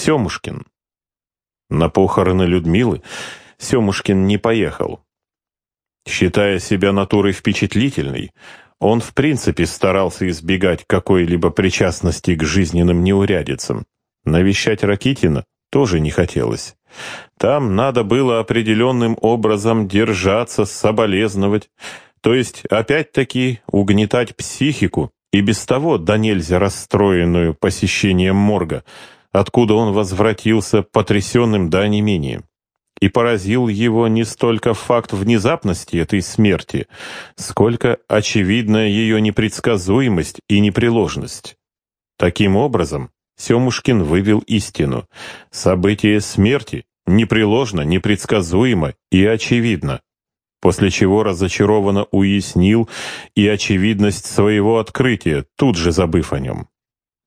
Семушкин. На похороны Людмилы Семушкин не поехал. Считая себя натурой впечатлительной, он в принципе старался избегать какой-либо причастности к жизненным неурядицам. Навещать Ракитина тоже не хотелось. Там надо было определенным образом держаться, соболезновать, то есть опять-таки угнетать психику и без того до нельзя расстроенную посещением морга, откуда он возвратился потрясенным до онемения. И поразил его не столько факт внезапности этой смерти, сколько очевидная ее непредсказуемость и непреложность. Таким образом, Семушкин вывел истину. Событие смерти непреложно, непредсказуемо и очевидно. После чего разочарованно уяснил и очевидность своего открытия, тут же забыв о нем.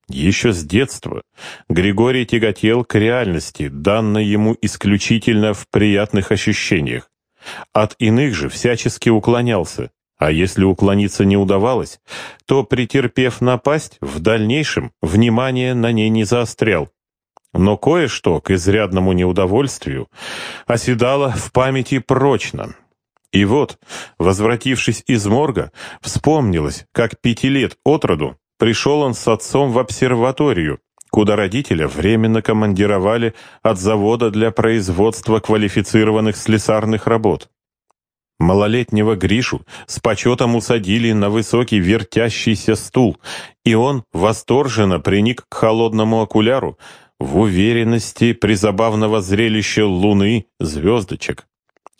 Еще с детства Григорий тяготел к реальности, данной ему исключительно в приятных ощущениях. От иных же всячески уклонялся, а если уклониться не удавалось, то, претерпев напасть, в дальнейшем внимание на ней не заострял. Но кое-что, к изрядному неудовольствию, оседало в памяти прочно. И вот, возвратившись из морга, вспомнилось, как пяти лет от роду пришел он с отцом в обсерваторию, куда родителя временно командировали от завода для производства квалифицированных слесарных работ. Малолетнего Гришу с почетом усадили на высокий вертящийся стул, и он восторженно приник к холодному окуляру в уверенности призабавного зрелища луны, звездочек.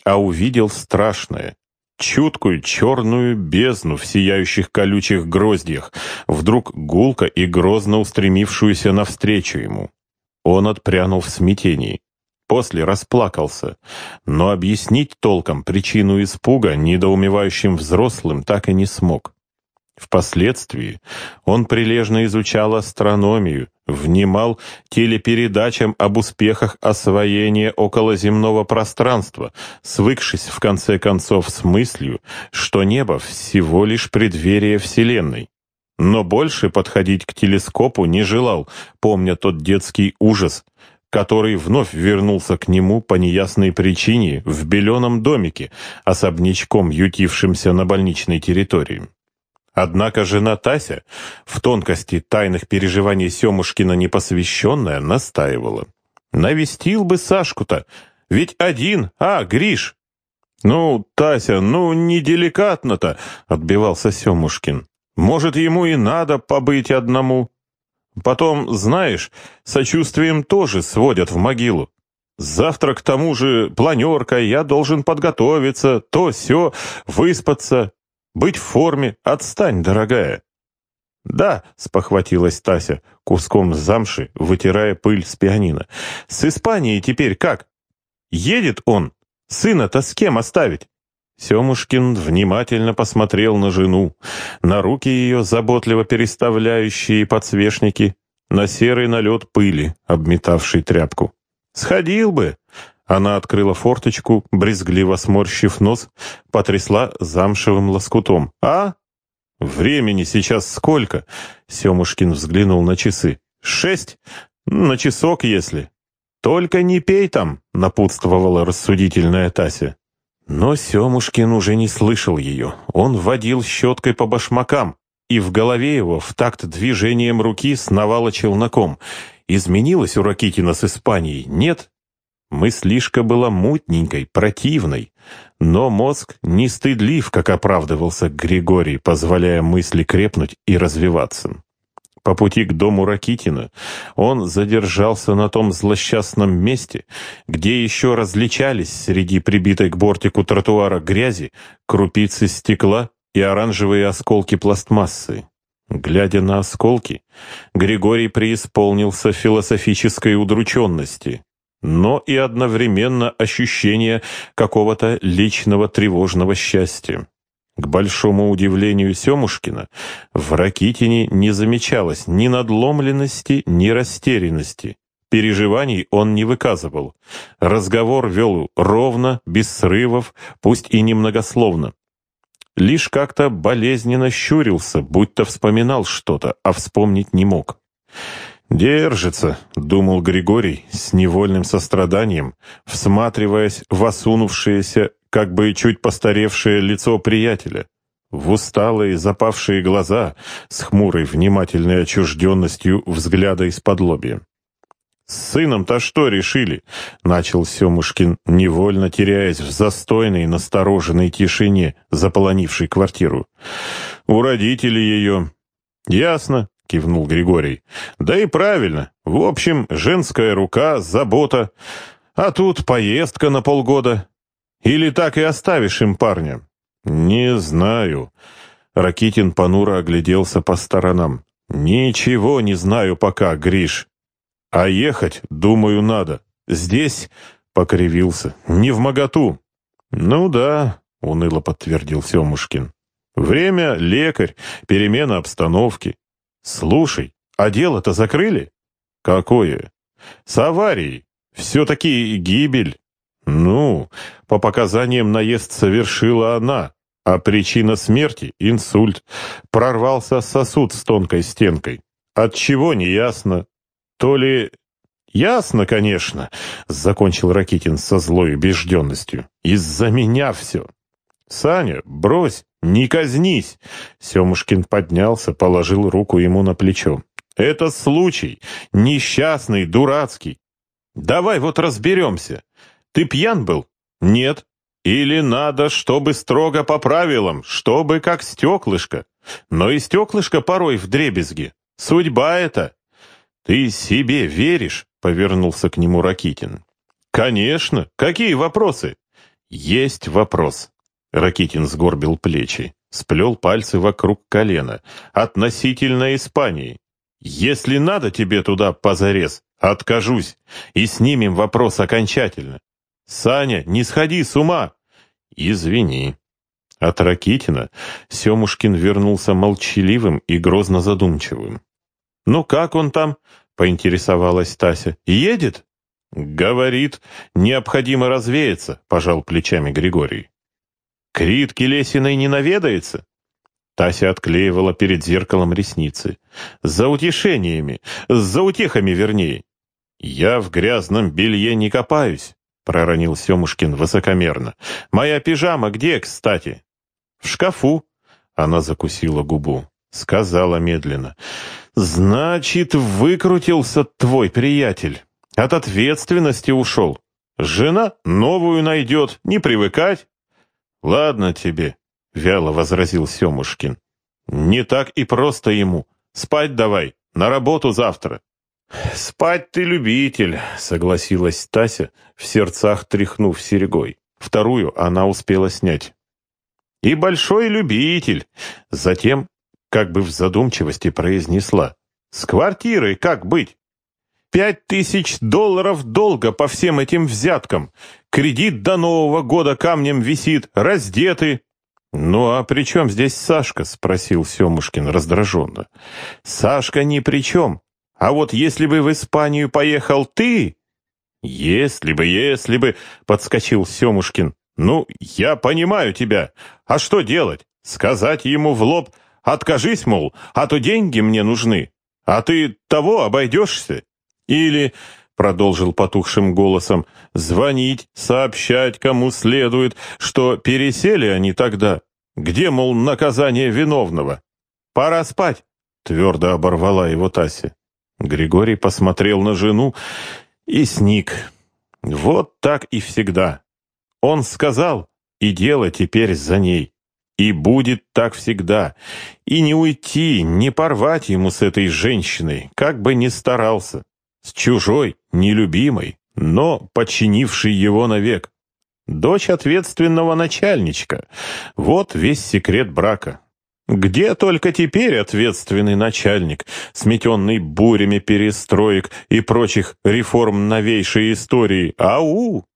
А увидел страшное, чуткую черную бездну в сияющих колючих гроздьях, вдруг гулко и грозно устремившуюся навстречу ему. Он отпрянул в смятении. После расплакался, но объяснить толком причину испуга недоумевающим взрослым так и не смог. Впоследствии он прилежно изучал астрономию, внимал телепередачам об успехах освоения околоземного пространства, свыкшись в конце концов с мыслью, что небо всего лишь преддверие Вселенной. Но больше подходить к телескопу не желал, помня тот детский ужас, который вновь вернулся к нему по неясной причине в беленом домике, особнячком ютившимся на больничной территории. Однако жена Тася, в тонкости тайных переживаний Семушкина непосвященная, настаивала. «Навестил бы Сашку-то, ведь один, а, Гриш!» «Ну, Тася, ну, неделикатно-то!» — отбивался Семушкин. «Может, ему и надо побыть одному?» Потом, знаешь, сочувствием тоже сводят в могилу. Завтра, к тому же, планерка, я должен подготовиться, то все, выспаться, быть в форме. Отстань, дорогая. «Да», — спохватилась Тася, куском замши, вытирая пыль с пианино. «С Испанией теперь как? Едет он? Сына-то с кем оставить?» Семушкин внимательно посмотрел на жену, на руки ее, заботливо переставляющие подсвечники, на серый налет пыли, обметавший тряпку. «Сходил бы!» Она открыла форточку, брезгливо сморщив нос, потрясла замшевым лоскутом. «А? Времени сейчас сколько?» Семушкин взглянул на часы. «Шесть? На часок, если». «Только не пей там», — напутствовала рассудительная Тася. Но Семушкин уже не слышал ее. Он водил щеткой по башмакам, и в голове его в такт движением руки сновало челноком. Изменилось у Ракитина с Испанией? Нет. Мыслишка была мутненькой, противной. Но мозг не стыдлив, как оправдывался Григорий, позволяя мысли крепнуть и развиваться. По пути к дому Ракитина он задержался на том злосчастном месте, где еще различались среди прибитой к бортику тротуара грязи крупицы стекла и оранжевые осколки пластмассы. Глядя на осколки, Григорий преисполнился философической удрученности, но и одновременно ощущения какого-то личного тревожного счастья. К большому удивлению Семушкина, в Ракитине не замечалось ни надломленности, ни растерянности. Переживаний он не выказывал. Разговор вел ровно, без срывов, пусть и немногословно. Лишь как-то болезненно щурился, будто вспоминал что-то, а вспомнить не мог. «Держится», — думал Григорий с невольным состраданием, всматриваясь в осунувшееся, как бы чуть постаревшее лицо приятеля, в усталые запавшие глаза с хмурой внимательной отчужденностью взгляда из-под лобья. «С сыном-то что решили?» — начал Семушкин, невольно теряясь в застойной, настороженной тишине, заполонившей квартиру. «У родителей ее». «Ясно», — кивнул Григорий. «Да и правильно. В общем, женская рука, забота. А тут поездка на полгода. Или так и оставишь им парня?» «Не знаю». Ракитин понуро огляделся по сторонам. «Ничего не знаю пока, Гриш. А ехать, думаю, надо. Здесь, — покривился, — не в моготу. Ну да, — уныло подтвердил Семушкин. Время, лекарь, перемена обстановки. Слушай, а дело-то закрыли? Какое? С аварией. Все-таки гибель. Ну, по показаниям наезд совершила она, а причина смерти — инсульт. Прорвался сосуд с тонкой стенкой. От чего не ясно. То ли... Ясно, конечно, закончил Ракитин со злой убежденностью. Из-за меня все. Саня, брось, не казнись. Семушкин поднялся, положил руку ему на плечо. Это случай, несчастный, дурацкий. Давай вот разберемся. Ты пьян был? Нет. Или надо, чтобы строго по правилам, чтобы как стеклышко. Но и стеклышко порой в дребезги. Судьба это. «Ты себе веришь?» — повернулся к нему Ракитин. «Конечно. Какие вопросы?» «Есть вопрос». Ракитин сгорбил плечи, сплел пальцы вокруг колена. «Относительно Испании. Если надо тебе туда позарез, откажусь, и снимем вопрос окончательно. Саня, не сходи с ума!» «Извини». От Ракитина Семушкин вернулся молчаливым и грозно задумчивым. «Ну как он там?» — поинтересовалась Тася. «Едет?» «Говорит, необходимо развеяться», — пожал плечами Григорий. «Крит Лесиной не наведается?» Тася отклеивала перед зеркалом ресницы. «За утешениями, за утехами вернее». «Я в грязном белье не копаюсь», — проронил Семушкин высокомерно. «Моя пижама где, кстати?» «В шкафу», — она закусила губу. Сказала медленно. «Значит, выкрутился твой приятель. От ответственности ушел. Жена новую найдет, не привыкать». «Ладно тебе», — вяло возразил Семушкин. «Не так и просто ему. Спать давай, на работу завтра». «Спать ты любитель», — согласилась Тася, в сердцах тряхнув серегой. Вторую она успела снять. «И большой любитель». Затем как бы в задумчивости произнесла. «С квартирой как быть? Пять тысяч долларов долга по всем этим взяткам. Кредит до Нового года камнем висит, раздеты». «Ну а при чем здесь Сашка?» — спросил Семушкин раздраженно. «Сашка ни при чем. А вот если бы в Испанию поехал ты...» «Если бы, если бы...» — подскочил Семушкин. «Ну, я понимаю тебя. А что делать? Сказать ему в лоб...» Откажись, мол, а то деньги мне нужны. А ты того обойдешься. Или, продолжил потухшим голосом, звонить, сообщать, кому следует, что пересели они тогда. Где, мол, наказание виновного? Пора спать, твердо оборвала его Тася. Григорий посмотрел на жену и сник. Вот так и всегда. Он сказал, и дело теперь за ней. И будет так всегда. И не уйти, не порвать ему с этой женщиной, как бы ни старался. С чужой, нелюбимой, но подчинившей его навек. Дочь ответственного начальничка. Вот весь секрет брака. Где только теперь ответственный начальник, сметенный бурями перестроек и прочих реформ новейшей истории? Ау!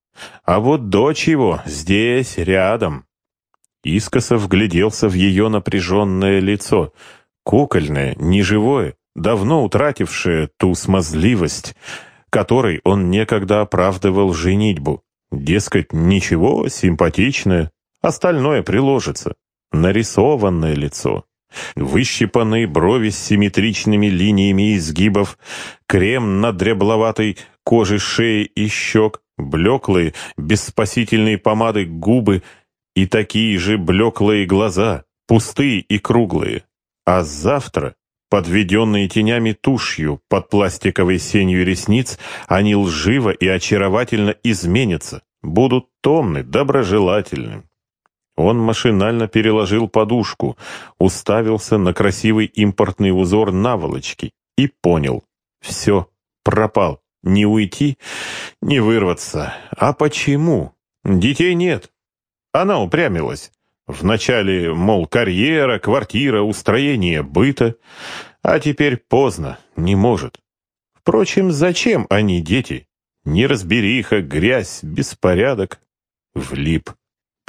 А вот дочь его здесь, рядом. Искоса вгляделся в ее напряженное лицо, кукольное, неживое, давно утратившее ту смазливость, которой он некогда оправдывал женитьбу. Дескать, ничего, симпатичное, остальное приложится. Нарисованное лицо. выщипанные брови с симметричными линиями изгибов, крем на дребловатой коже шеи и щек, блеклые, без помады губы и такие же блеклые глаза, пустые и круглые. А завтра, подведенные тенями тушью под пластиковой сенью ресниц, они лживо и очаровательно изменятся, будут томны, доброжелательны. Он машинально переложил подушку, уставился на красивый импортный узор наволочки и понял. Все, пропал. Не уйти, не вырваться. А почему? Детей нет. Она упрямилась. Вначале, мол, карьера, квартира, устроение быта. А теперь поздно, не может. Впрочем, зачем они дети? Неразбериха, грязь, беспорядок. Влип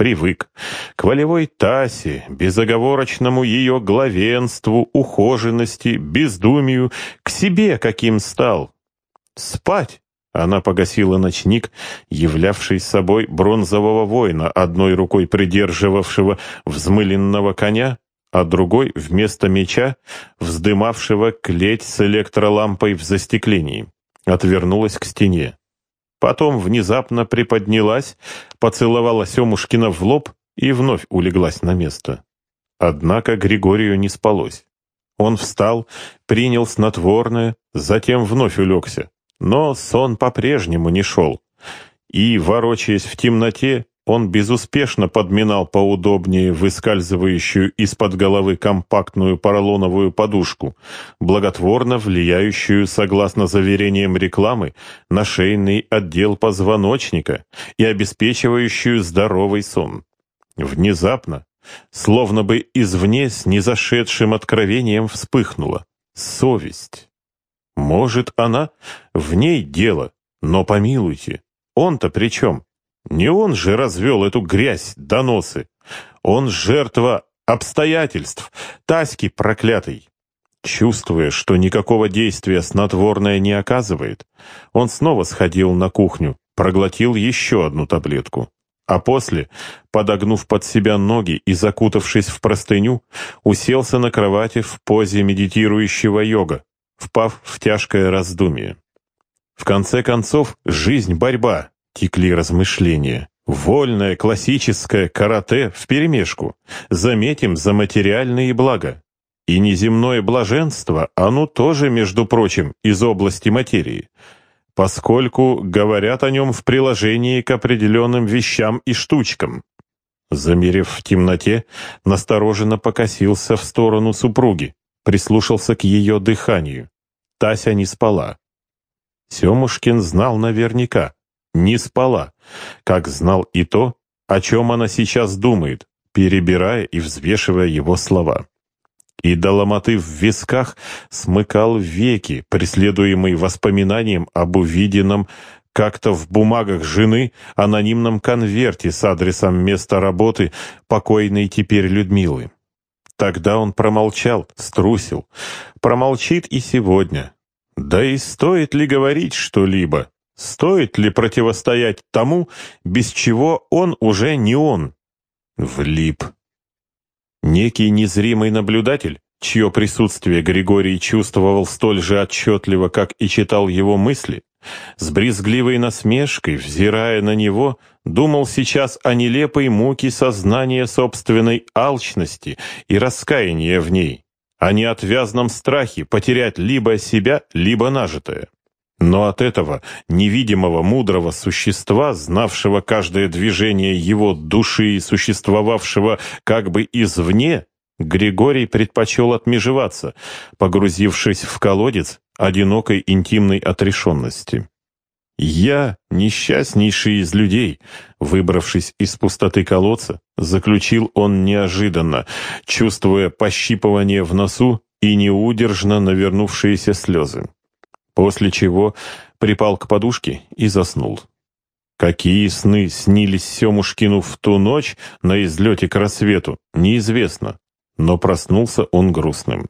привык к волевой Тасе, безоговорочному ее главенству, ухоженности, бездумию, к себе каким стал. Спать! Она погасила ночник, являвший собой бронзового воина, одной рукой придерживавшего взмыленного коня, а другой вместо меча, вздымавшего клеть с электролампой в застеклении. Отвернулась к стене. Потом внезапно приподнялась, поцеловала Семушкина в лоб и вновь улеглась на место. Однако Григорию не спалось. Он встал, принял снотворное, затем вновь улегся. Но сон по-прежнему не шел. И, ворочаясь в темноте, он безуспешно подминал поудобнее выскальзывающую из-под головы компактную поролоновую подушку, благотворно влияющую, согласно заверениям рекламы, на шейный отдел позвоночника и обеспечивающую здоровый сон. Внезапно, словно бы извне с незашедшим откровением вспыхнула совесть. Может, она? В ней дело, но помилуйте, он-то при чем? Не он же развел эту грязь, доносы. Он жертва обстоятельств, Таськи проклятый. Чувствуя, что никакого действия снотворное не оказывает, он снова сходил на кухню, проглотил еще одну таблетку. А после, подогнув под себя ноги и закутавшись в простыню, уселся на кровати в позе медитирующего йога, впав в тяжкое раздумье. В конце концов, жизнь — борьба, Текли размышления. Вольное классическое карате вперемешку. Заметим за материальные блага. И неземное блаженство, оно тоже, между прочим, из области материи, поскольку говорят о нем в приложении к определенным вещам и штучкам. Замерев в темноте, настороженно покосился в сторону супруги, прислушался к ее дыханию. Тася не спала. Семушкин знал наверняка, не спала, как знал и то, о чем она сейчас думает, перебирая и взвешивая его слова. И до ломоты в висках смыкал веки, преследуемый воспоминанием об увиденном как-то в бумагах жены анонимном конверте с адресом места работы покойной теперь Людмилы. Тогда он промолчал, струсил. Промолчит и сегодня. Да и стоит ли говорить что-либо? Стоит ли противостоять тому, без чего он уже не он? Влип. Некий незримый наблюдатель, чье присутствие Григорий чувствовал столь же отчетливо, как и читал его мысли, с брезгливой насмешкой, взирая на него, думал сейчас о нелепой муке сознания собственной алчности и раскаяния в ней, о неотвязном страхе потерять либо себя, либо нажитое. Но от этого невидимого мудрого существа, знавшего каждое движение его души и существовавшего как бы извне, Григорий предпочел отмежеваться, погрузившись в колодец одинокой интимной отрешенности. «Я, несчастнейший из людей», выбравшись из пустоты колодца, заключил он неожиданно, чувствуя пощипывание в носу и неудержно навернувшиеся слезы после чего припал к подушке и заснул. Какие сны снились Семушкину в ту ночь на излете к рассвету, неизвестно, но проснулся он грустным.